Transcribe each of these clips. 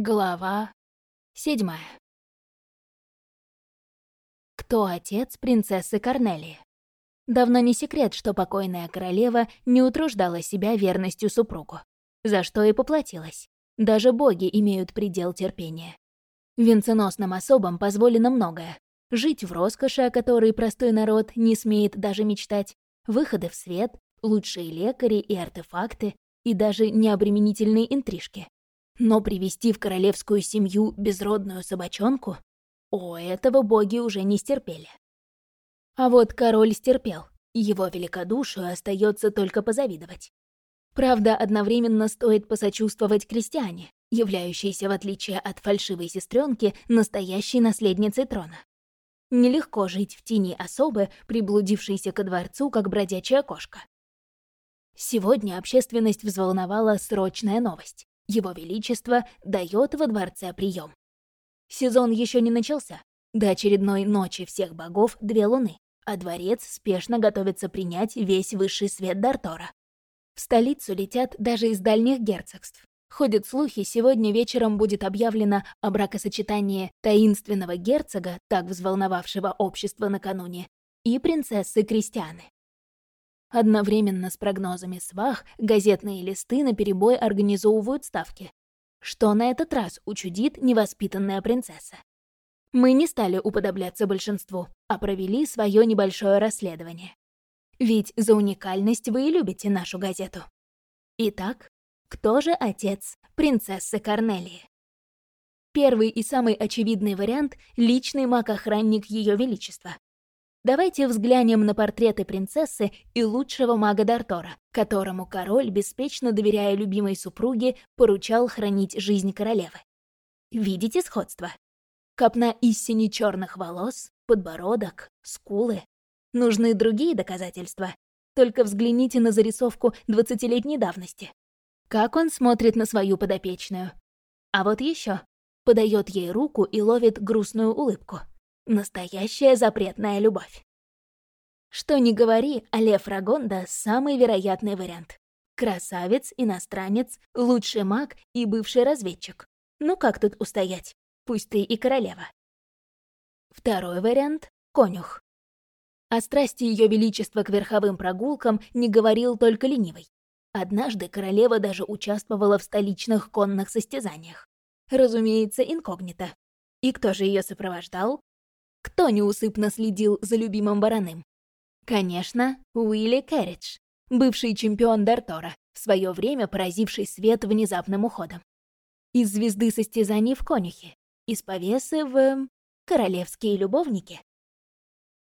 Глава седьмая. Кто отец принцессы Корнелии? Давно не секрет, что покойная королева не утруждала себя верностью супругу, за что и поплатилась. Даже боги имеют предел терпения. Венценосным особам позволено многое. Жить в роскоши, о которой простой народ не смеет даже мечтать, выходы в свет, лучшие лекари и артефакты, и даже необременительные интрижки. Но привести в королевскую семью безродную собачонку? О, этого боги уже не стерпели. А вот король стерпел, его великодушию остается только позавидовать. Правда, одновременно стоит посочувствовать крестьяне, являющейся, в отличие от фальшивой сестренки, настоящей наследницей трона. Нелегко жить в тени особы, приблудившейся ко дворцу, как бродячая кошка. Сегодня общественность взволновала срочная новость. Его Величество дает во дворце прием. Сезон еще не начался. До очередной ночи всех богов две луны, а дворец спешно готовится принять весь высший свет Дартора. В столицу летят даже из дальних герцогств. Ходят слухи, сегодня вечером будет объявлено о бракосочетании таинственного герцога, так взволновавшего общество накануне, и принцессы Кристианы. Одновременно с прогнозами свах газетные листы наперебой организовывают ставки. Что на этот раз учудит невоспитанная принцесса? Мы не стали уподобляться большинству, а провели свое небольшое расследование. Ведь за уникальность вы и любите нашу газету. Итак, кто же отец принцессы Корнелии? Первый и самый очевидный вариант — личный маг-охранник Ее Величества, Давайте взглянем на портреты принцессы и лучшего мага Дартора, которому король, беспечно доверяя любимой супруге, поручал хранить жизнь королевы. Видите сходство? Копна истине черных волос, подбородок, скулы. Нужны другие доказательства. Только взгляните на зарисовку двадцатилетней давности. Как он смотрит на свою подопечную. А вот еще подает ей руку и ловит грустную улыбку. Настоящая запретная любовь. Что ни говори, а Лев Рагонда — самый вероятный вариант. Красавец, иностранец, лучший маг и бывший разведчик. Ну как тут устоять? Пусть ты и королева. Второй вариант — конюх. О страсти Ее Величества к верховым прогулкам не говорил только ленивый. Однажды королева даже участвовала в столичных конных состязаниях. Разумеется, инкогнито. И кто же ее сопровождал? Кто неусыпно следил за любимым вороным? Конечно, Уилли Кэрридж, бывший чемпион Дартора, в свое время поразивший свет внезапным уходом. Из звезды состязаний в конюхе, из повесы в... королевские любовники.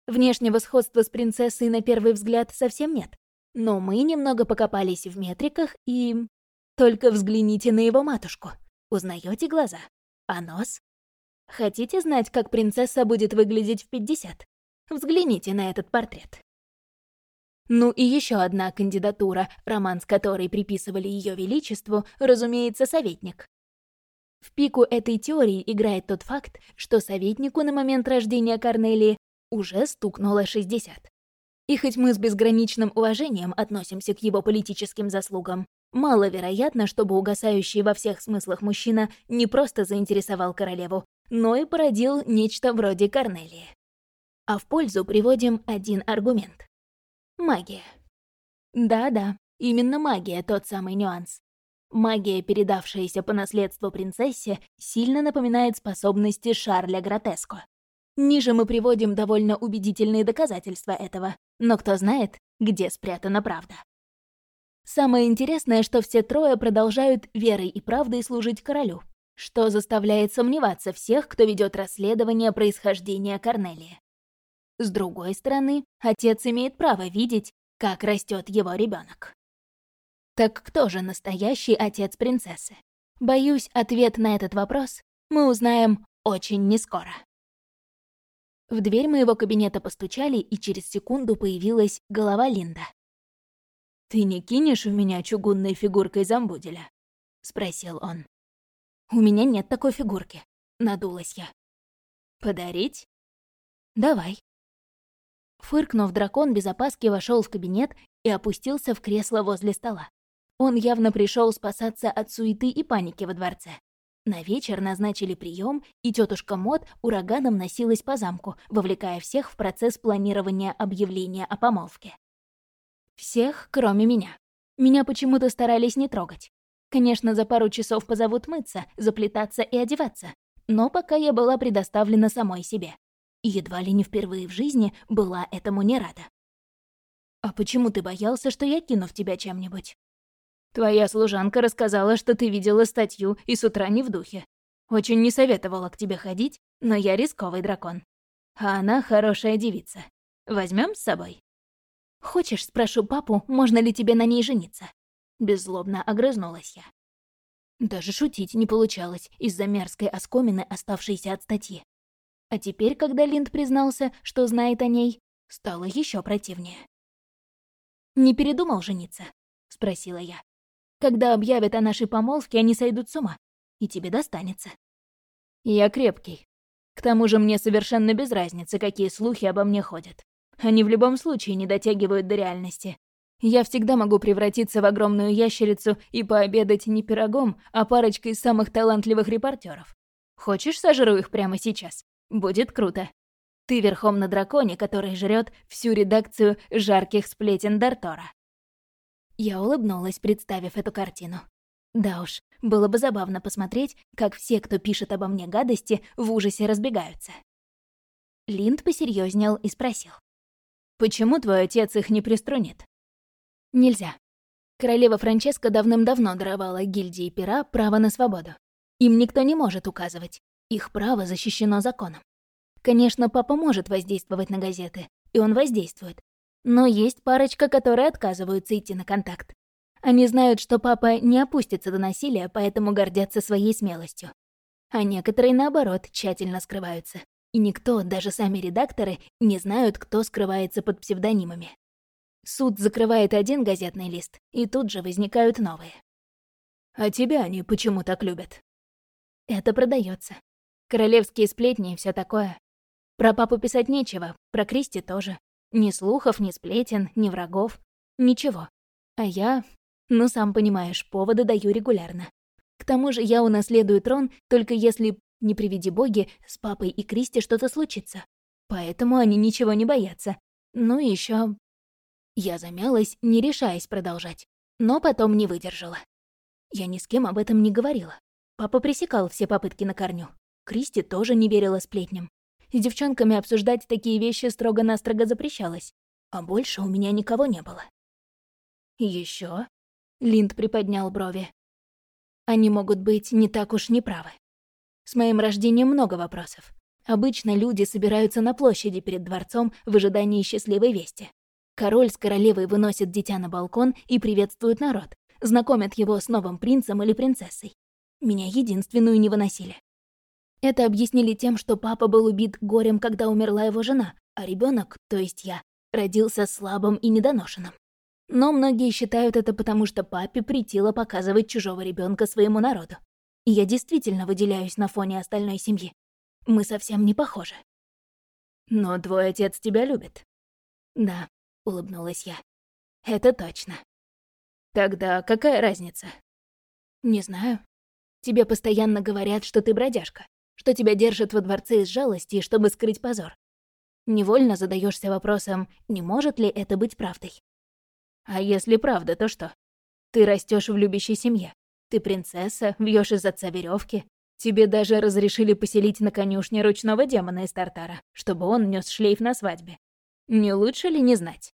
Внешнего сходства с принцессой на первый взгляд совсем нет, но мы немного покопались в метриках и... Только взгляните на его матушку. Узнаете глаза? А нос? Хотите знать, как принцесса будет выглядеть в 50? Взгляните на этот портрет. Ну и еще одна кандидатура, роман с которой приписывали Ее Величеству, разумеется, советник. В пику этой теории играет тот факт, что советнику на момент рождения Корнелии уже стукнуло 60. И хоть мы с безграничным уважением относимся к его политическим заслугам, маловероятно, чтобы угасающий во всех смыслах мужчина не просто заинтересовал королеву, но и породил нечто вроде Корнелии. А в пользу приводим один аргумент. Магия. Да-да, именно магия тот самый нюанс. Магия, передавшаяся по наследству принцессе, сильно напоминает способности Шарля Гротеско. Ниже мы приводим довольно убедительные доказательства этого, но кто знает, где спрятана правда. Самое интересное, что все трое продолжают верой и правдой служить королю, что заставляет сомневаться всех, кто ведет расследование происхождения Корнелии. С другой стороны, отец имеет право видеть, как растет его ребенок. Так кто же настоящий отец принцессы? Боюсь, ответ на этот вопрос мы узнаем очень нескоро. В дверь моего кабинета постучали, и через секунду появилась голова Линда. «Ты не кинешь в меня чугунной фигуркой замбуделя?» — спросил он. «У меня нет такой фигурки», — надулась я. «Подарить?» «Давай». Фыркнув, дракон без опаски вошел в кабинет и опустился в кресло возле стола. Он явно пришел спасаться от суеты и паники во дворце. На вечер назначили прием, и тетушка Мод ураганом носилась по замку, вовлекая всех в процесс планирования объявления о помолвке. Всех, кроме меня. Меня почему-то старались не трогать. Конечно, за пару часов позовут мыться, заплетаться и одеваться, но пока я была предоставлена самой себе. Едва ли не впервые в жизни была этому не рада. «А почему ты боялся, что я кину в тебя чем-нибудь?» «Твоя служанка рассказала, что ты видела статью и с утра не в духе. Очень не советовала к тебе ходить, но я рисковый дракон. А она хорошая девица. Возьмем с собой?» «Хочешь, спрошу папу, можно ли тебе на ней жениться?» Беззлобно огрызнулась я. Даже шутить не получалось из-за мерзкой оскомины, оставшейся от статьи. А теперь, когда Линд признался, что знает о ней, стало еще противнее. «Не передумал жениться?» — спросила я. «Когда объявят о нашей помолвке, они сойдут с ума, и тебе достанется». «Я крепкий. К тому же мне совершенно без разницы, какие слухи обо мне ходят. Они в любом случае не дотягивают до реальности. Я всегда могу превратиться в огромную ящерицу и пообедать не пирогом, а парочкой самых талантливых репортеров. Хочешь, сожру их прямо сейчас? Будет круто. Ты верхом на драконе, который жрет всю редакцию жарких сплетен Дартора. Я улыбнулась, представив эту картину. Да уж, было бы забавно посмотреть, как все, кто пишет обо мне гадости, в ужасе разбегаются. Линд посерьезнел и спросил. «Почему твой отец их не приструнит?» «Нельзя. Королева Франческа давным-давно даровала гильдии пера право на свободу. Им никто не может указывать. Их право защищено законом. Конечно, папа может воздействовать на газеты, и он воздействует. Но есть парочка, которые отказываются идти на контакт. Они знают, что папа не опустится до насилия, поэтому гордятся своей смелостью. А некоторые, наоборот, тщательно скрываются. И никто, даже сами редакторы, не знают, кто скрывается под псевдонимами. Суд закрывает один газетный лист, и тут же возникают новые. А тебя они почему так любят? Это продается. Королевские сплетни и все такое. Про папу писать нечего, про Кристи тоже. Ни слухов, ни сплетен, ни врагов. Ничего. А я, ну сам понимаешь, поводы даю регулярно. К тому же я унаследую трон, только если, не приведи боги, с папой и Кристи что-то случится. Поэтому они ничего не боятся. Ну и еще. Я замялась, не решаясь продолжать, но потом не выдержала. Я ни с кем об этом не говорила. Папа пресекал все попытки на корню. Кристи тоже не верила сплетням. С девчонками обсуждать такие вещи строго-настрого запрещалось, а больше у меня никого не было. Еще? Линд приподнял брови. Они могут быть не так уж неправы. С моим рождением много вопросов. Обычно люди собираются на площади перед дворцом в ожидании счастливой вести. Король с королевой выносят дитя на балкон и приветствуют народ, знакомят его с новым принцем или принцессой. Меня единственную не выносили. Это объяснили тем, что папа был убит горем, когда умерла его жена, а ребенок, то есть я, родился слабым и недоношенным. Но многие считают это потому, что папе притило показывать чужого ребенка своему народу. Я действительно выделяюсь на фоне остальной семьи. Мы совсем не похожи. Но твой отец тебя любит. Да, улыбнулась я. Это точно. Тогда какая разница? Не знаю. Тебе постоянно говорят, что ты бродяжка что тебя держат во дворце из жалости, чтобы скрыть позор. Невольно задаешься вопросом, не может ли это быть правдой. А если правда, то что? Ты растешь в любящей семье. Ты принцесса, вьешь из отца веревки. Тебе даже разрешили поселить на конюшне ручного демона из Тартара, чтобы он нес шлейф на свадьбе. Не лучше ли не знать?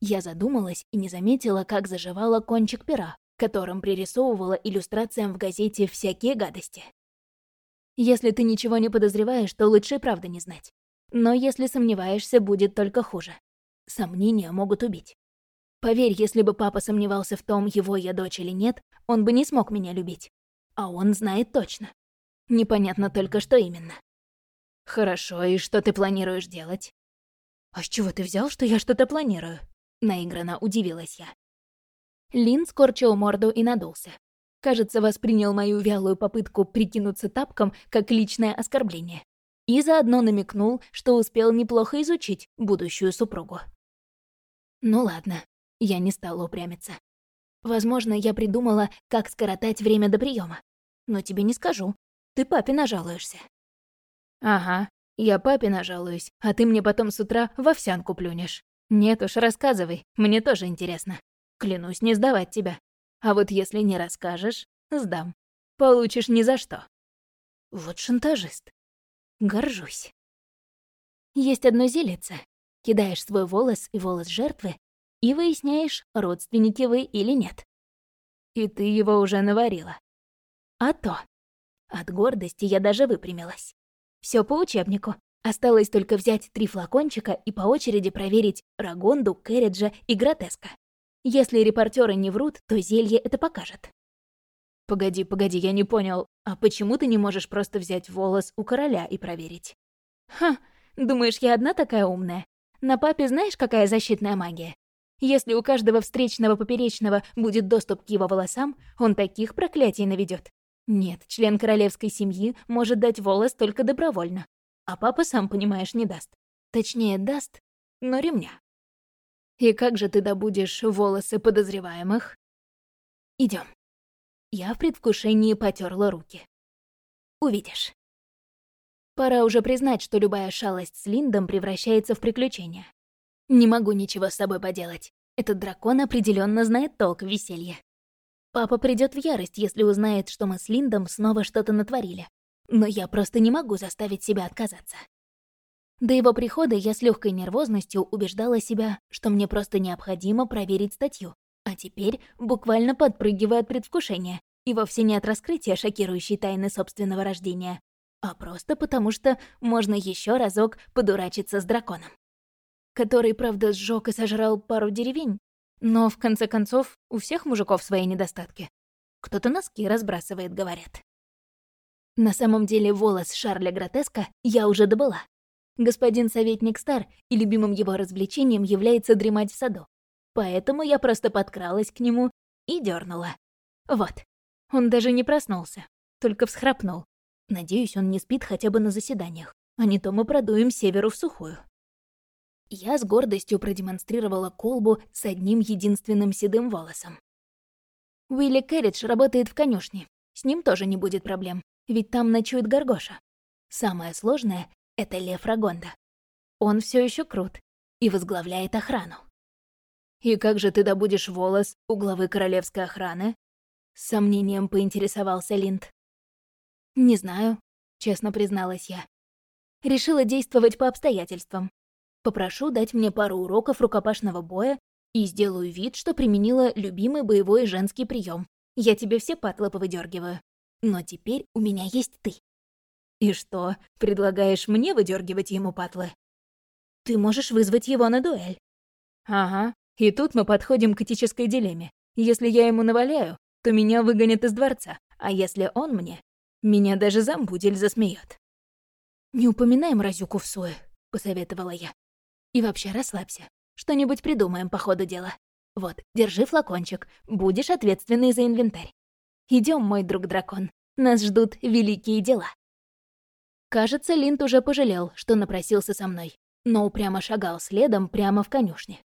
Я задумалась и не заметила, как заживала кончик пера, которым пририсовывала иллюстрациям в газете всякие гадости. Если ты ничего не подозреваешь, то лучше правда не знать. Но если сомневаешься, будет только хуже. Сомнения могут убить. Поверь, если бы папа сомневался в том, его я дочь или нет, он бы не смог меня любить. А он знает точно. Непонятно только, что именно. Хорошо, и что ты планируешь делать? А с чего ты взял, что я что-то планирую? Наигранно удивилась я. Лин скорчил морду и надулся. Кажется, воспринял мою вялую попытку прикинуться тапком как личное оскорбление. И заодно намекнул, что успел неплохо изучить будущую супругу. Ну ладно, я не стала упрямиться. Возможно, я придумала, как скоротать время до приема. но тебе не скажу. Ты папе нажалуешься». «Ага, я папе нажалуюсь, а ты мне потом с утра в овсянку плюнешь. Нет уж, рассказывай, мне тоже интересно. Клянусь не сдавать тебя. А вот если не расскажешь, сдам. Получишь ни за что». Вот шантажист. Горжусь. Есть одно зелице. Кидаешь свой волос и волос жертвы и выясняешь, родственники вы или нет. И ты его уже наварила. А то. От гордости я даже выпрямилась. Все по учебнику. Осталось только взять три флакончика и по очереди проверить Рагонду, Керриджа и Гротеска. Если репортеры не врут, то зелье это покажет. Погоди, погоди, я не понял. А почему ты не можешь просто взять волос у короля и проверить? Ха, думаешь, я одна такая умная? На папе знаешь, какая защитная магия? Если у каждого встречного поперечного будет доступ к его волосам, он таких проклятий наведет. Нет, член королевской семьи может дать волос только добровольно. А папа, сам понимаешь, не даст. Точнее, даст, но ремня. И как же ты добудешь волосы подозреваемых? Идем. Я в предвкушении потерла руки. Увидишь. Пора уже признать, что любая шалость с Линдом превращается в приключение. Не могу ничего с собой поделать. Этот дракон определенно знает толк в веселье. Папа придет в ярость, если узнает, что мы с Линдом снова что-то натворили. Но я просто не могу заставить себя отказаться. До его прихода я с легкой нервозностью убеждала себя, что мне просто необходимо проверить статью, а теперь буквально подпрыгиваю от предвкушения, и вовсе не от раскрытия шокирующей тайны собственного рождения, а просто потому что можно еще разок подурачиться с драконом. Который, правда, сжег и сожрал пару деревень, но, в конце концов, у всех мужиков свои недостатки. Кто-то носки разбрасывает, говорят. На самом деле волос Шарля Гротеска я уже добыла. Господин советник стар, и любимым его развлечением является дремать в саду. Поэтому я просто подкралась к нему и дернула. Вот. Он даже не проснулся, только всхрапнул. Надеюсь, он не спит хотя бы на заседаниях, а не то мы продуем северу в сухую. Я с гордостью продемонстрировала колбу с одним единственным седым волосом. Уилли Кэрридж работает в конюшне. С ним тоже не будет проблем, ведь там ночует Горгоша. Самое сложное — это Лев Рагонда. Он все еще крут и возглавляет охрану. «И как же ты добудешь волос у главы королевской охраны?» С сомнением поинтересовался Линд. «Не знаю», — честно призналась я. Решила действовать по обстоятельствам. Попрошу дать мне пару уроков рукопашного боя и сделаю вид, что применила любимый боевой женский прием. Я тебе все патлы повыдергиваю. Но теперь у меня есть ты. И что, предлагаешь мне выдергивать ему патлы? Ты можешь вызвать его на дуэль. Ага, и тут мы подходим к этической дилемме. Если я ему наваляю, то меня выгонят из дворца, а если он мне, меня даже замбудель засмеет. «Не упоминай мразюку в суе», — посоветовала я. «И вообще расслабься. Что-нибудь придумаем по ходу дела. Вот, держи флакончик, будешь ответственный за инвентарь. Идем, мой друг-дракон, нас ждут великие дела». Кажется, Линд уже пожалел, что напросился со мной, но упрямо шагал следом прямо в конюшне.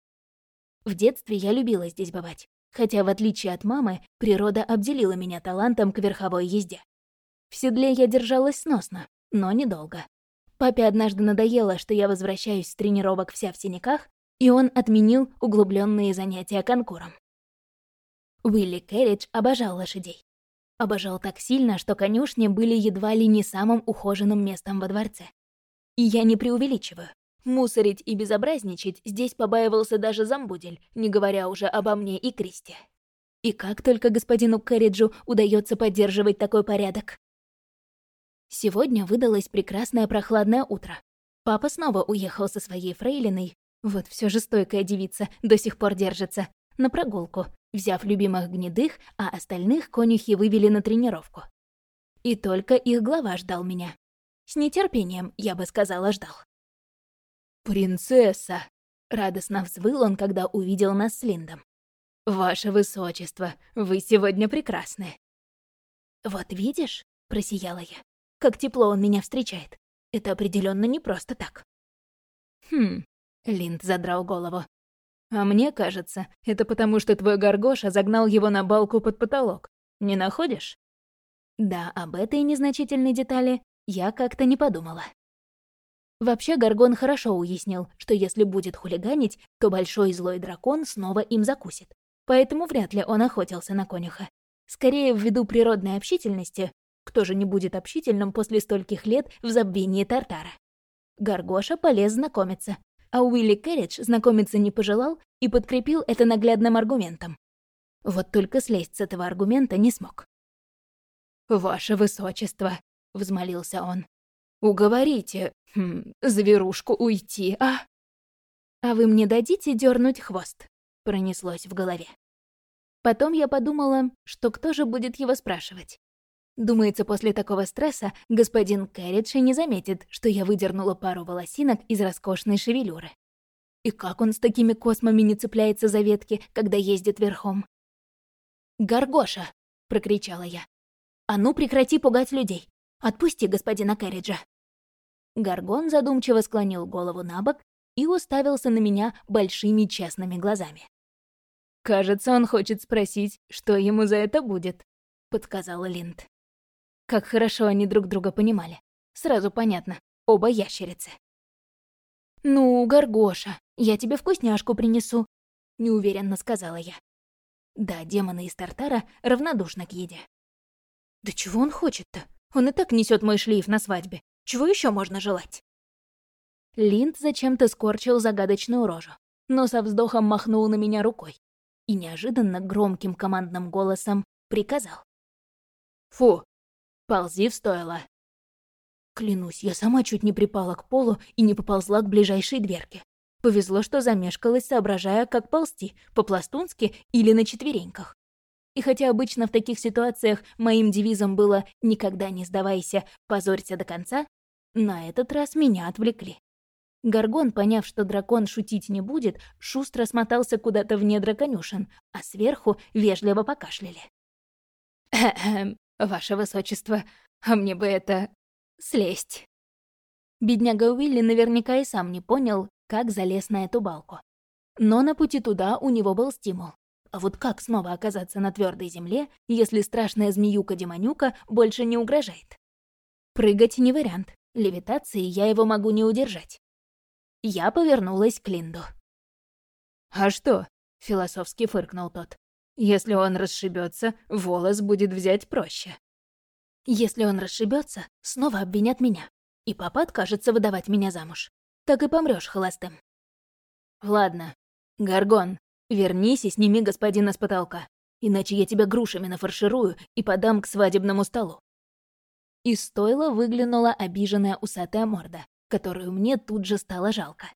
В детстве я любила здесь бывать, хотя, в отличие от мамы, природа обделила меня талантом к верховой езде. В седле я держалась сносно, но недолго. Папе однажды надоело, что я возвращаюсь с тренировок вся в синяках, и он отменил углубленные занятия конкуром. Уилли Керридж обожал лошадей. Обожал так сильно, что конюшни были едва ли не самым ухоженным местом во дворце. И я не преувеличиваю. Мусорить и безобразничать здесь побаивался даже Замбудель, не говоря уже обо мне и Кристи. И как только господину Кэрриджу удается поддерживать такой порядок? Сегодня выдалось прекрасное прохладное утро. Папа снова уехал со своей фрейлиной, вот все же стойкая девица, до сих пор держится, на прогулку, взяв любимых гнедых, а остальных конюхи вывели на тренировку. И только их глава ждал меня. С нетерпением, я бы сказала, ждал. «Принцесса!» — радостно взвыл он, когда увидел нас с Линдом. «Ваше высочество, вы сегодня прекрасны!» «Вот видишь?» — просияла я. «Как тепло он меня встречает. Это определенно не просто так». «Хм...» — Линд задрал голову. «А мне кажется, это потому, что твой Горгоша загнал его на балку под потолок. Не находишь?» Да, об этой незначительной детали я как-то не подумала. Вообще Гаргон хорошо уяснил, что если будет хулиганить, то большой злой дракон снова им закусит. Поэтому вряд ли он охотился на конюха. Скорее, ввиду природной общительности, кто же не будет общительным после стольких лет в забвении Тартара? Гаргоша полез знакомиться, а Уилли Кэрридж знакомиться не пожелал и подкрепил это наглядным аргументом. Вот только слезть с этого аргумента не смог. «Ваше высочество», — взмолился он, — «уговорите хм, зверушку уйти, а?» «А вы мне дадите дернуть хвост?» — пронеслось в голове. Потом я подумала, что кто же будет его спрашивать. Думается, после такого стресса господин Кэрридж не заметит, что я выдернула пару волосинок из роскошной шевелюры. И как он с такими космами не цепляется за ветки, когда ездит верхом? «Гаргоша!» — прокричала я. «А ну прекрати пугать людей! Отпусти господина Кэрриджа!» Гаргон задумчиво склонил голову на бок и уставился на меня большими честными глазами. «Кажется, он хочет спросить, что ему за это будет», — подсказала Линд. Как хорошо они друг друга понимали. Сразу понятно, оба ящерицы. «Ну, Горгоша, я тебе вкусняшку принесу», — неуверенно сказала я. Да, демоны из Тартара равнодушны к еде. «Да чего он хочет-то? Он и так несет мой шлейф на свадьбе. Чего еще можно желать?» Линд зачем-то скорчил загадочную рожу, но со вздохом махнул на меня рукой и неожиданно громким командным голосом приказал. «Фу, Ползи в стойло. Клянусь, я сама чуть не припала к полу и не поползла к ближайшей дверке. Повезло, что замешкалась, соображая, как ползти, по-пластунски или на четвереньках. И хотя обычно в таких ситуациях моим девизом было «никогда не сдавайся, позорься до конца», на этот раз меня отвлекли. Гаргон, поняв, что дракон шутить не будет, шустро смотался куда-то в недра конюшен, а сверху вежливо покашляли. «Ваше высочество, а мне бы это... слезть». Бедняга Уилли наверняка и сам не понял, как залез на эту балку. Но на пути туда у него был стимул. А вот как снова оказаться на твердой земле, если страшная змеюка-демонюка больше не угрожает? Прыгать не вариант. Левитации я его могу не удержать. Я повернулась к Линду. «А что?» — философски фыркнул тот. Если он расшибется, волос будет взять проще. Если он расшибется, снова обвинят меня. И папа откажется выдавать меня замуж. Так и помрёшь холостым. Ладно. Гаргон, вернись и сними господина с потолка. Иначе я тебя грушами нафарширую и подам к свадебному столу. Из стойла выглянула обиженная усатая морда, которую мне тут же стало жалко.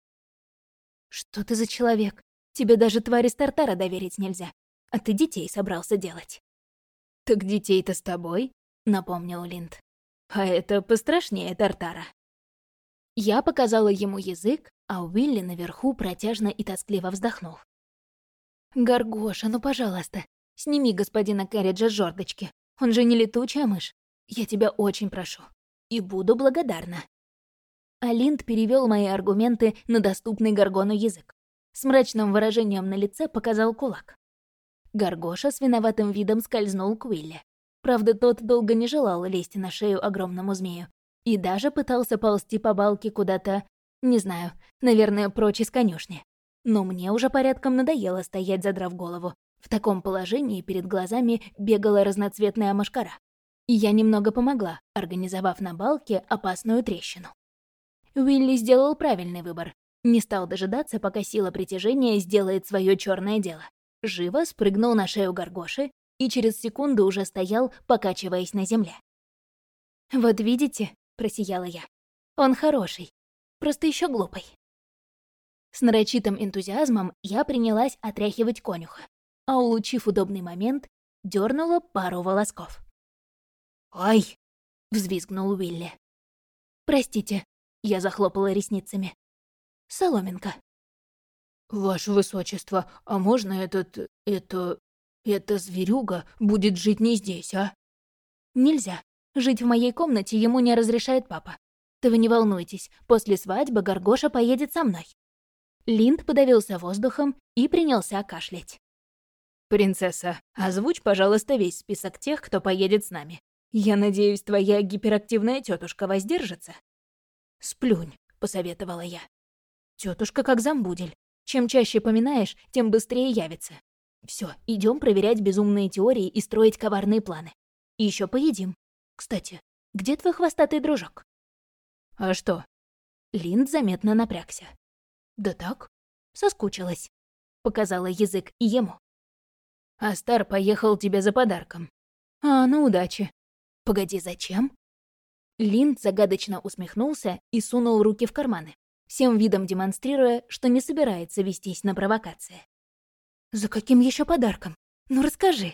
«Что ты за человек? Тебе даже твари Стартара доверить нельзя. А ты детей собрался делать». «Так детей-то с тобой?» — напомнил Линд. «А это пострашнее Тартара». Я показала ему язык, а Уилли наверху протяжно и тоскливо вздохнул. «Горгоша, ну, пожалуйста, сними господина Кэрриджа с жердочки. Он же не летучая мышь. Я тебя очень прошу. И буду благодарна». Алинд перевел мои аргументы на доступный Гаргону язык. С мрачным выражением на лице показал кулак. Гаргоша с виноватым видом скользнул к Уилле. Правда, тот долго не желал лезть на шею огромному змею. И даже пытался ползти по балке куда-то, не знаю, наверное, прочь из конюшни. Но мне уже порядком надоело стоять, задрав голову. В таком положении перед глазами бегала разноцветная машкара. И я немного помогла, организовав на балке опасную трещину. Уилли сделал правильный выбор. Не стал дожидаться, пока сила притяжения сделает свое черное дело живо спрыгнул на шею горгоши и через секунду уже стоял, покачиваясь на земле. «Вот видите», — просияла я, — «он хороший, просто еще глупый». С нарочитым энтузиазмом я принялась отряхивать конюха, а улучив удобный момент, дернула пару волосков. «Ай!» — взвизгнул Уилли. «Простите», — я захлопала ресницами. «Соломинка». «Ваше высочество, а можно этот... это... эта зверюга будет жить не здесь, а?» «Нельзя. Жить в моей комнате ему не разрешает папа. Да вы не волнуйтесь, после свадьбы Горгоша поедет со мной». Линд подавился воздухом и принялся кашлять. «Принцесса, озвучь, пожалуйста, весь список тех, кто поедет с нами. Я надеюсь, твоя гиперактивная тетушка воздержится?» «Сплюнь», — посоветовала я. Тетушка как замбудель. Чем чаще поминаешь, тем быстрее явится. Все, идем проверять безумные теории и строить коварные планы. И еще поедим. Кстати, где твой хвостатый дружок? А что? Линд заметно напрягся. Да так, соскучилась. Показала язык и ему. Астар поехал тебе за подарком. А, ну удачи. Погоди, зачем? Линд загадочно усмехнулся и сунул руки в карманы, всем видом демонстрируя, что не собирается вестись на провокации. «За каким еще подарком? Ну расскажи».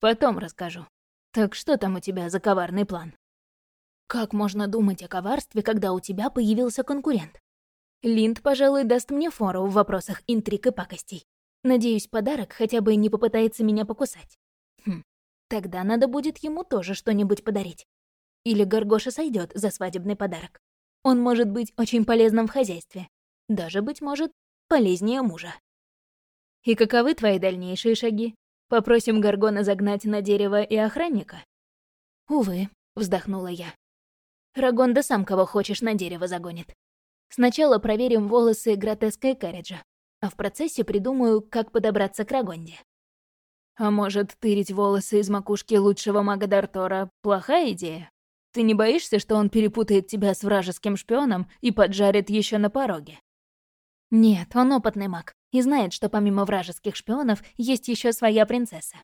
«Потом расскажу. Так что там у тебя за коварный план?» «Как можно думать о коварстве, когда у тебя появился конкурент?» Линд, пожалуй, даст мне фору в вопросах интриг и пакостей. Надеюсь, подарок хотя бы не попытается меня покусать. Хм, тогда надо будет ему тоже что-нибудь подарить. Или Горгоша сойдет за свадебный подарок. Он может быть очень полезным в хозяйстве. Даже, быть может, полезнее мужа. «И каковы твои дальнейшие шаги? Попросим Гаргона загнать на дерево и охранника?» «Увы», — вздохнула я. «Рагонда сам кого хочешь на дерево загонит. Сначала проверим волосы гротеска и а в процессе придумаю, как подобраться к Рагонде». «А может, тырить волосы из макушки лучшего мага Дартора — плохая идея? Ты не боишься, что он перепутает тебя с вражеским шпионом и поджарит еще на пороге?» Нет, он опытный маг и знает, что помимо вражеских шпионов есть еще своя принцесса.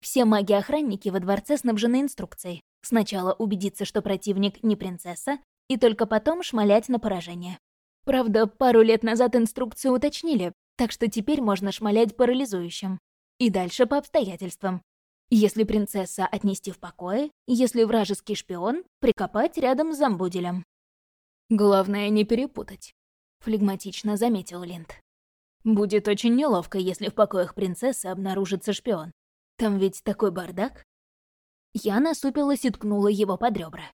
Все маги-охранники во дворце снабжены инструкцией. Сначала убедиться, что противник не принцесса, и только потом шмалять на поражение. Правда, пару лет назад инструкцию уточнили, так что теперь можно шмалять парализующим. И дальше по обстоятельствам. Если принцесса отнести в покое, если вражеский шпион, прикопать рядом с замбуделем. Главное не перепутать флегматично заметил Линд. «Будет очень неловко, если в покоях принцессы обнаружится шпион. Там ведь такой бардак». Я насупилась и ткнула его под ребра.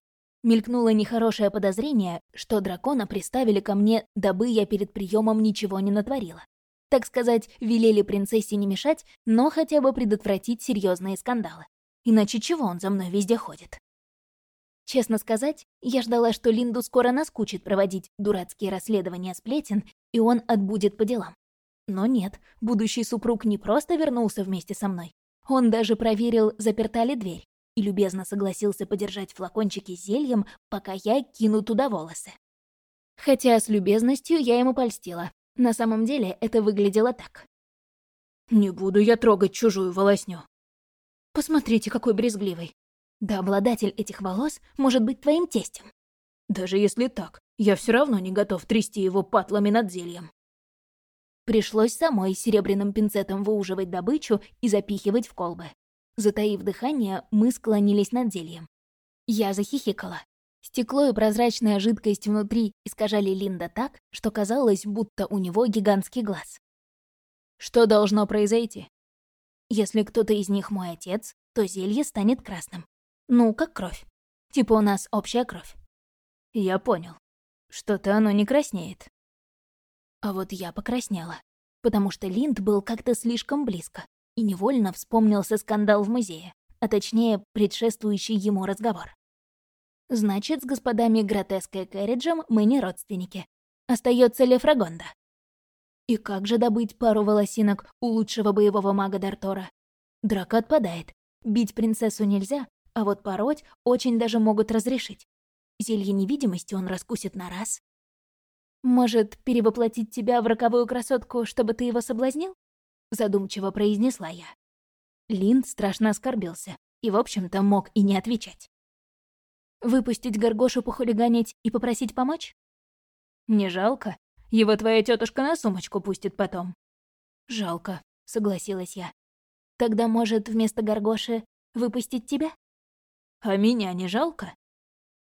Мелькнуло нехорошее подозрение, что дракона приставили ко мне, дабы я перед приемом ничего не натворила. Так сказать, велели принцессе не мешать, но хотя бы предотвратить серьезные скандалы. Иначе чего он за мной везде ходит? Честно сказать, я ждала, что Линду скоро наскучит проводить дурацкие расследования сплетен, и он отбудет по делам. Но нет, будущий супруг не просто вернулся вместе со мной. Он даже проверил, заперта ли дверь, и любезно согласился подержать флакончики с зельем, пока я кину туда волосы. Хотя с любезностью я ему польстила. На самом деле это выглядело так. «Не буду я трогать чужую волосню». «Посмотрите, какой брезгливый. Да обладатель этих волос может быть твоим тестем. Даже если так, я все равно не готов трясти его патлами над зельем. Пришлось самой серебряным пинцетом выуживать добычу и запихивать в колбы. Затаив дыхание, мы склонились над зельем. Я захихикала. Стекло и прозрачная жидкость внутри искажали Линда так, что казалось, будто у него гигантский глаз. Что должно произойти? Если кто-то из них мой отец, то зелье станет красным. Ну, как кровь. Типа у нас общая кровь. Я понял. Что-то оно не краснеет. А вот я покраснела, потому что Линд был как-то слишком близко, и невольно вспомнился скандал в музее, а точнее, предшествующий ему разговор. Значит, с господами Гротеска и Кэрриджем мы не родственники. Остается Лев Рагонда. И как же добыть пару волосинок у лучшего боевого мага Дартора? Драка отпадает. Бить принцессу нельзя, а вот пороть очень даже могут разрешить. Зелье невидимости он раскусит на раз. «Может, перевоплотить тебя в роковую красотку, чтобы ты его соблазнил?» Задумчиво произнесла я. Линд страшно оскорбился и, в общем-то, мог и не отвечать. «Выпустить Горгошу похулиганить и попросить помочь?» «Не жалко. Его твоя тетушка на сумочку пустит потом». «Жалко», — согласилась я. «Тогда, может, вместо Горгоши выпустить тебя?» А меня не жалко?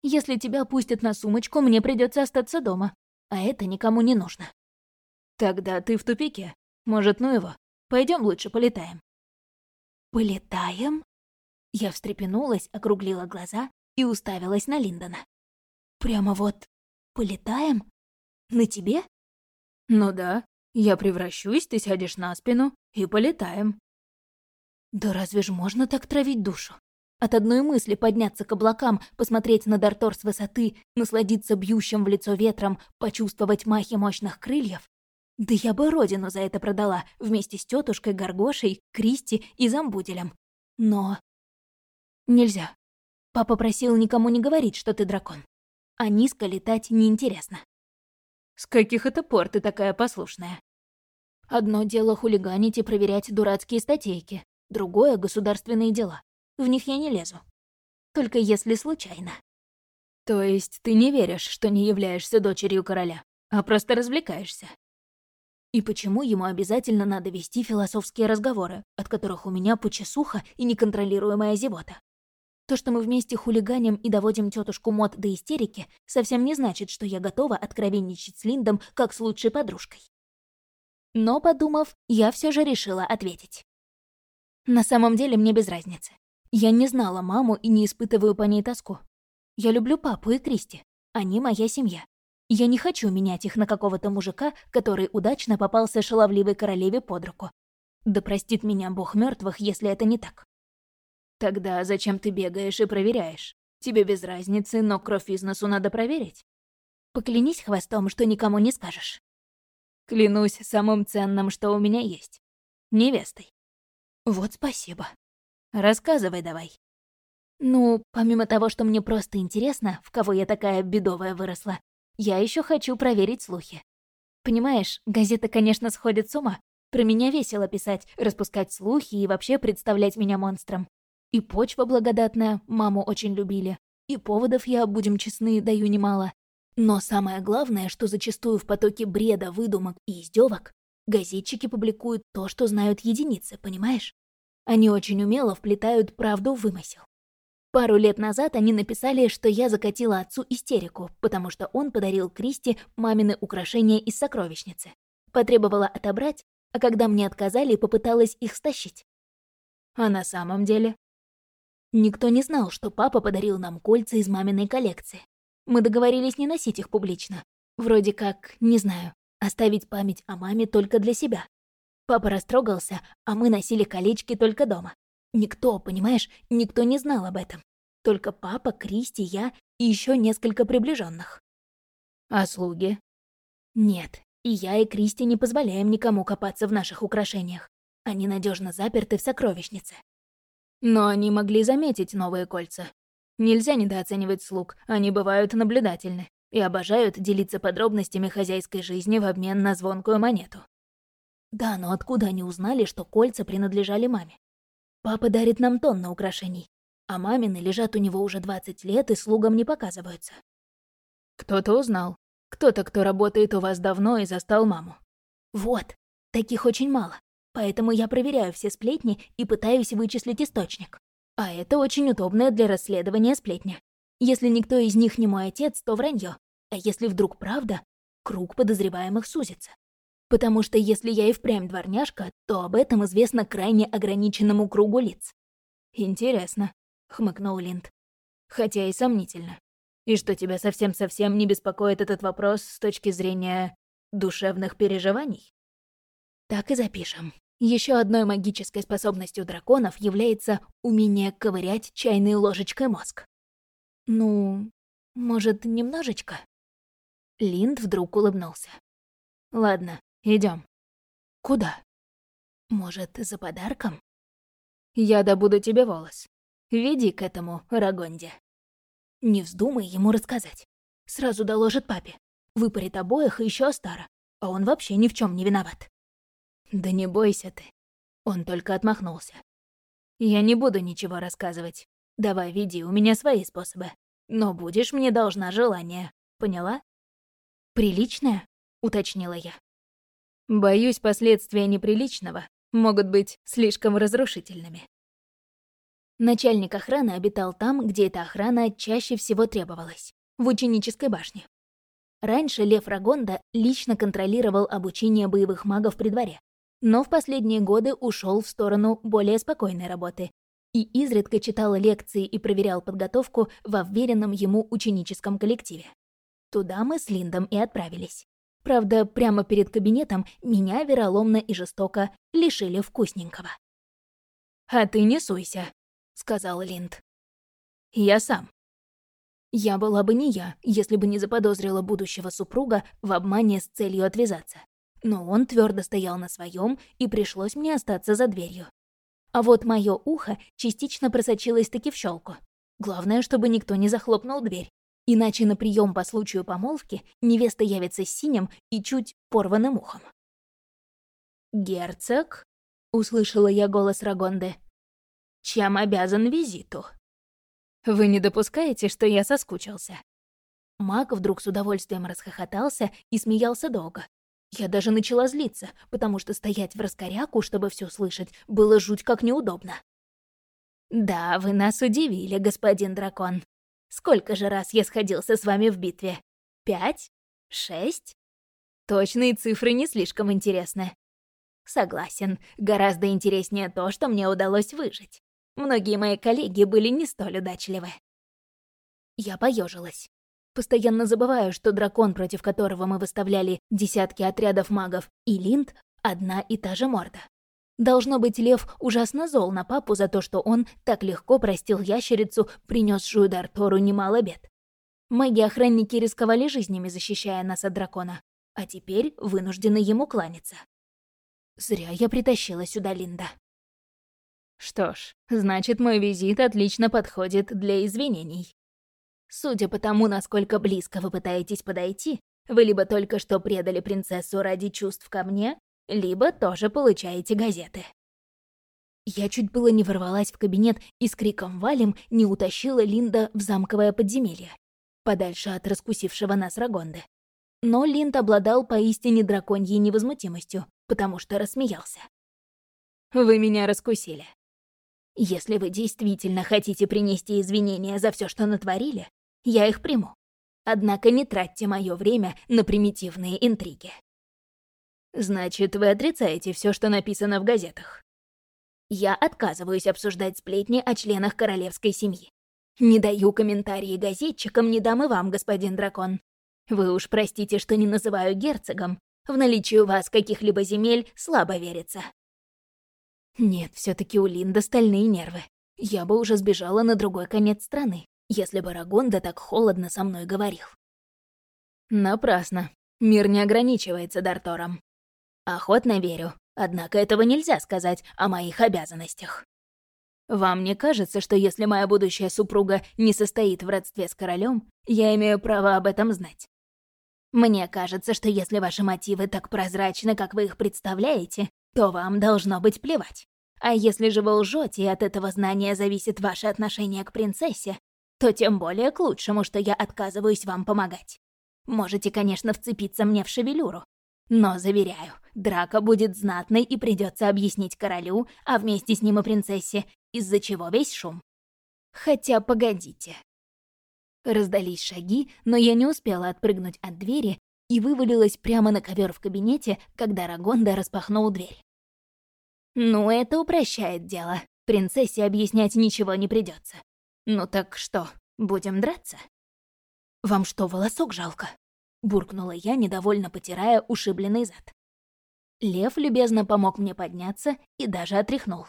Если тебя пустят на сумочку, мне придется остаться дома. А это никому не нужно. Тогда ты в тупике. Может, ну его. Пойдем лучше полетаем. Полетаем? Я встрепенулась, округлила глаза и уставилась на Линдона. Прямо вот полетаем? На тебе? Ну да, я превращусь, ты сядешь на спину и полетаем. Да разве ж можно так травить душу? От одной мысли подняться к облакам, посмотреть на Дартор с высоты, насладиться бьющим в лицо ветром, почувствовать махи мощных крыльев. Да я бы родину за это продала, вместе с тетушкой Горгошей, Кристи и Замбуделем. Но... Нельзя. Папа просил никому не говорить, что ты дракон. А низко летать неинтересно. С каких это пор ты такая послушная? Одно дело хулиганить и проверять дурацкие статейки, другое — государственные дела. В них я не лезу. Только если случайно. То есть ты не веришь, что не являешься дочерью короля, а просто развлекаешься? И почему ему обязательно надо вести философские разговоры, от которых у меня почесуха и неконтролируемая зевота? То, что мы вместе хулиганим и доводим тетушку Мот до истерики, совсем не значит, что я готова откровенничать с Линдом как с лучшей подружкой. Но, подумав, я все же решила ответить. На самом деле мне без разницы. Я не знала маму и не испытываю по ней тоску. Я люблю папу и Кристи. Они моя семья. Я не хочу менять их на какого-то мужика, который удачно попался шаловливой королеве под руку. Да простит меня бог мертвых, если это не так. Тогда зачем ты бегаешь и проверяешь? Тебе без разницы, но кровь из носу надо проверить. Поклянись хвостом, что никому не скажешь. Клянусь самым ценным, что у меня есть. Невестой. Вот спасибо. Рассказывай давай. Ну, помимо того, что мне просто интересно, в кого я такая бедовая выросла, я еще хочу проверить слухи. Понимаешь, газеты, конечно, сходят с ума. Про меня весело писать, распускать слухи и вообще представлять меня монстром. И почва благодатная, маму очень любили. И поводов я, будем честны, даю немало. Но самое главное, что зачастую в потоке бреда, выдумок и издевок газетчики публикуют то, что знают единицы, понимаешь? Они очень умело вплетают правду в вымысел. Пару лет назад они написали, что я закатила отцу истерику, потому что он подарил Кристи мамины украшения из сокровищницы. Потребовала отобрать, а когда мне отказали, попыталась их стащить. А на самом деле? Никто не знал, что папа подарил нам кольца из маминой коллекции. Мы договорились не носить их публично. Вроде как, не знаю, оставить память о маме только для себя. Папа растрогался, а мы носили колечки только дома. Никто, понимаешь, никто не знал об этом. Только папа, Кристи, я и еще несколько приближенных. А слуги? Нет, и я, и Кристи не позволяем никому копаться в наших украшениях. Они надежно заперты в сокровищнице. Но они могли заметить новые кольца. Нельзя недооценивать слуг, они бывают наблюдательны и обожают делиться подробностями хозяйской жизни в обмен на звонкую монету. Да, но откуда они узнали, что кольца принадлежали маме? Папа дарит нам тонны украшений, а мамины лежат у него уже 20 лет и слугам не показываются. Кто-то узнал. Кто-то, кто работает у вас давно и застал маму. Вот, таких очень мало. Поэтому я проверяю все сплетни и пытаюсь вычислить источник. А это очень удобное для расследования сплетня. Если никто из них не мой отец, то вранье. А если вдруг правда, круг подозреваемых сузится. Потому что если я и впрямь дворняжка, то об этом известно крайне ограниченному кругу лиц. «Интересно», — хмыкнул Линд. «Хотя и сомнительно. И что тебя совсем-совсем не беспокоит этот вопрос с точки зрения душевных переживаний?» Так и запишем. Еще одной магической способностью драконов является умение ковырять чайной ложечкой мозг. Ну, может, немножечко? Линд вдруг улыбнулся. Ладно, Идем. Куда? Может, за подарком? Я добуду тебе волос. Веди к этому Рагонде. Не вздумай ему рассказать. Сразу доложит папе. Выпарит обоих и еще Астара. А он вообще ни в чем не виноват. Да не бойся ты. Он только отмахнулся. Я не буду ничего рассказывать. Давай, веди, у меня свои способы. Но будешь мне должна желание. Поняла? Приличное? Уточнила я. Боюсь, последствия неприличного могут быть слишком разрушительными. Начальник охраны обитал там, где эта охрана чаще всего требовалась — в ученической башне. Раньше Лев Рагонда лично контролировал обучение боевых магов при дворе, но в последние годы ушел в сторону более спокойной работы и изредка читал лекции и проверял подготовку во вверенном ему ученическом коллективе. Туда мы с Линдом и отправились. Правда, прямо перед кабинетом меня вероломно и жестоко лишили вкусненького. «А ты не суйся», — сказал Линд. Я сам. Я была бы не я, если бы не заподозрила будущего супруга в обмане с целью отвязаться. Но он твердо стоял на своем, и пришлось мне остаться за дверью. А вот мое ухо частично просочилось таки в щелку. Главное, чтобы никто не захлопнул дверь. Иначе на прием по случаю помолвки невеста явится с синим и чуть порванным ухом. «Герцог?» — услышала я голос Рагонды. «Чем обязан визиту?» «Вы не допускаете, что я соскучился?» Маг вдруг с удовольствием расхохотался и смеялся долго. Я даже начала злиться, потому что стоять в раскоряку, чтобы все слышать, было жуть как неудобно. «Да, вы нас удивили, господин дракон. Сколько же раз я сходился с вами в битве? Пять? Шесть?» Точные цифры не слишком интересны. Согласен, гораздо интереснее то, что мне удалось выжить. Многие мои коллеги были не столь удачливы. Я поежилась. Постоянно забываю, что дракон, против которого мы выставляли десятки отрядов магов, и Линд — одна и та же морда. Должно быть, Лев ужасно зол на папу за то, что он так легко простил ящерицу, принесшую Дартору немало бед. Маги-охранники рисковали жизнями, защищая нас от дракона, а теперь вынуждены ему кланяться. Зря я притащила сюда Линда. Что ж, значит, мой визит отлично подходит для извинений. Судя по тому, насколько близко вы пытаетесь подойти, вы либо только что предали принцессу ради чувств ко мне, либо тоже получаете газеты. Я чуть было не ворвалась в кабинет и с криком «Валим!» не утащила Линда в замковое подземелье, подальше от раскусившего нас Рагонды. Но Линд обладал поистине драконьей невозмутимостью, потому что рассмеялся. «Вы меня раскусили. Если вы действительно хотите принести извинения за все, что натворили, я их приму. Однако не тратьте мое время на примитивные интриги. Значит, вы отрицаете все, что написано в газетах. Я отказываюсь обсуждать сплетни о членах королевской семьи. Не даю комментарии газетчикам, не дам и вам, господин дракон. Вы уж простите, что не называю герцогом. В наличии у вас каких-либо земель слабо верится. Нет, все таки у Линда стальные нервы. Я бы уже сбежала на другой конец страны, если бы Рагонда так холодно со мной говорил. Напрасно. Мир не ограничивается Дартором. Охотно верю, однако этого нельзя сказать о моих обязанностях. Вам не кажется, что если моя будущая супруга не состоит в родстве с королем, я имею право об этом знать? Мне кажется, что если ваши мотивы так прозрачны, как вы их представляете, то вам должно быть плевать. А если же вы лжете, и от этого знания зависит ваше отношение к принцессе, то тем более к лучшему, что я отказываюсь вам помогать. Можете, конечно, вцепиться мне в шевелюру, но, заверяю, драка будет знатной и придется объяснить королю, а вместе с ним и принцессе, из-за чего весь шум. Хотя, погодите. Раздались шаги, но я не успела отпрыгнуть от двери и вывалилась прямо на ковер в кабинете, когда Рагонда распахнул дверь. Ну, это упрощает дело. Принцессе объяснять ничего не придется. Ну так что, будем драться? Вам что, волосок жалко? Буркнула я, недовольно потирая ушибленный зад. Лев любезно помог мне подняться и даже отряхнул.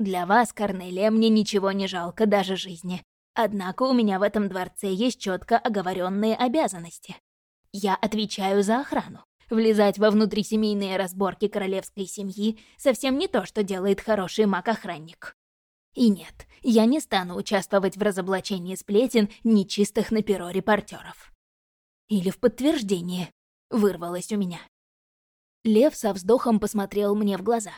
«Для вас, Корнелия, мне ничего не жалко, даже жизни. Однако у меня в этом дворце есть четко оговоренные обязанности. Я отвечаю за охрану. Влезать во внутрисемейные разборки королевской семьи совсем не то, что делает хороший маг-охранник. И нет, я не стану участвовать в разоблачении сплетен нечистых на перо репортеров. Или в подтверждение вырвалось у меня. Лев со вздохом посмотрел мне в глаза.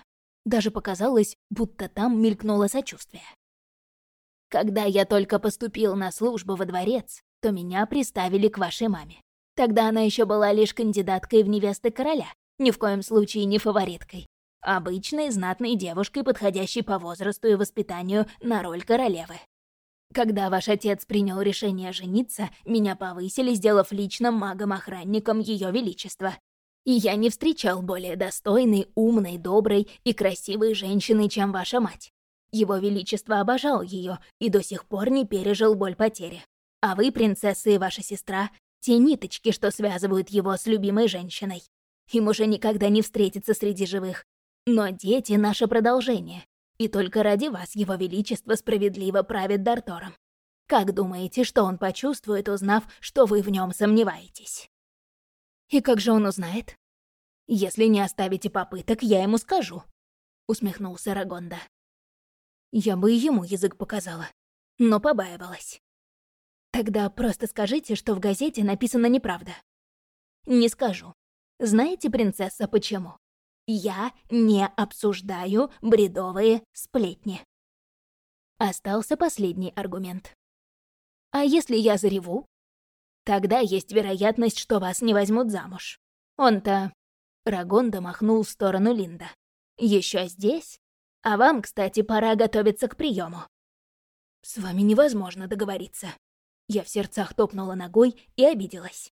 Даже показалось, будто там мелькнуло сочувствие. Когда я только поступил на службу во дворец, то меня приставили к вашей маме. Тогда она еще была лишь кандидаткой в невесты короля, ни в коем случае не фавориткой. Обычной знатной девушкой, подходящей по возрасту и воспитанию на роль королевы. Когда ваш отец принял решение жениться, меня повысили, сделав личным магом-охранником Ее Величества. И я не встречал более достойной, умной, доброй и красивой женщины, чем ваша мать. Его Величество обожал ее и до сих пор не пережил боль потери. А вы, принцесса и ваша сестра, те ниточки, что связывают его с любимой женщиной. Им уже никогда не встретиться среди живых. Но дети — наше продолжение. И только ради вас Его Величество справедливо правит Дартором. Как думаете, что он почувствует, узнав, что вы в нем сомневаетесь? И как же он узнает? Если не оставите попыток, я ему скажу, усмехнулся Рагонда. Я бы ему язык показала, но побаивалась. Тогда просто скажите, что в газете написано неправда. Не скажу. Знаете, принцесса, почему? Я не обсуждаю бредовые сплетни. Остался последний аргумент. А если я зареву? Тогда есть вероятность, что вас не возьмут замуж. Он-то... Рагонда махнул в сторону Линда. Еще здесь? А вам, кстати, пора готовиться к приему. С вами невозможно договориться. Я в сердцах топнула ногой и обиделась.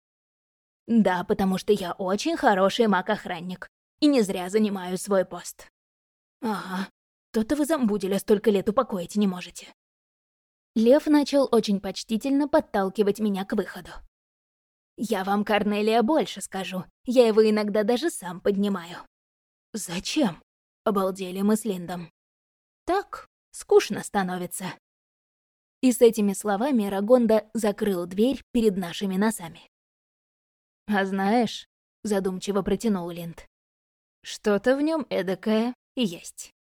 Да, потому что я очень хороший маг-охранник и не зря занимаю свой пост. Ага, то-то вы замбуделя столько лет упокоить не можете. Лев начал очень почтительно подталкивать меня к выходу. «Я вам, Корнелия, больше скажу. Я его иногда даже сам поднимаю». «Зачем?» — обалдели мы с Линдом. «Так, скучно становится». И с этими словами Рагонда закрыл дверь перед нашими носами. «А знаешь», — задумчиво протянул Линд, — «что-то в нем эдакое есть».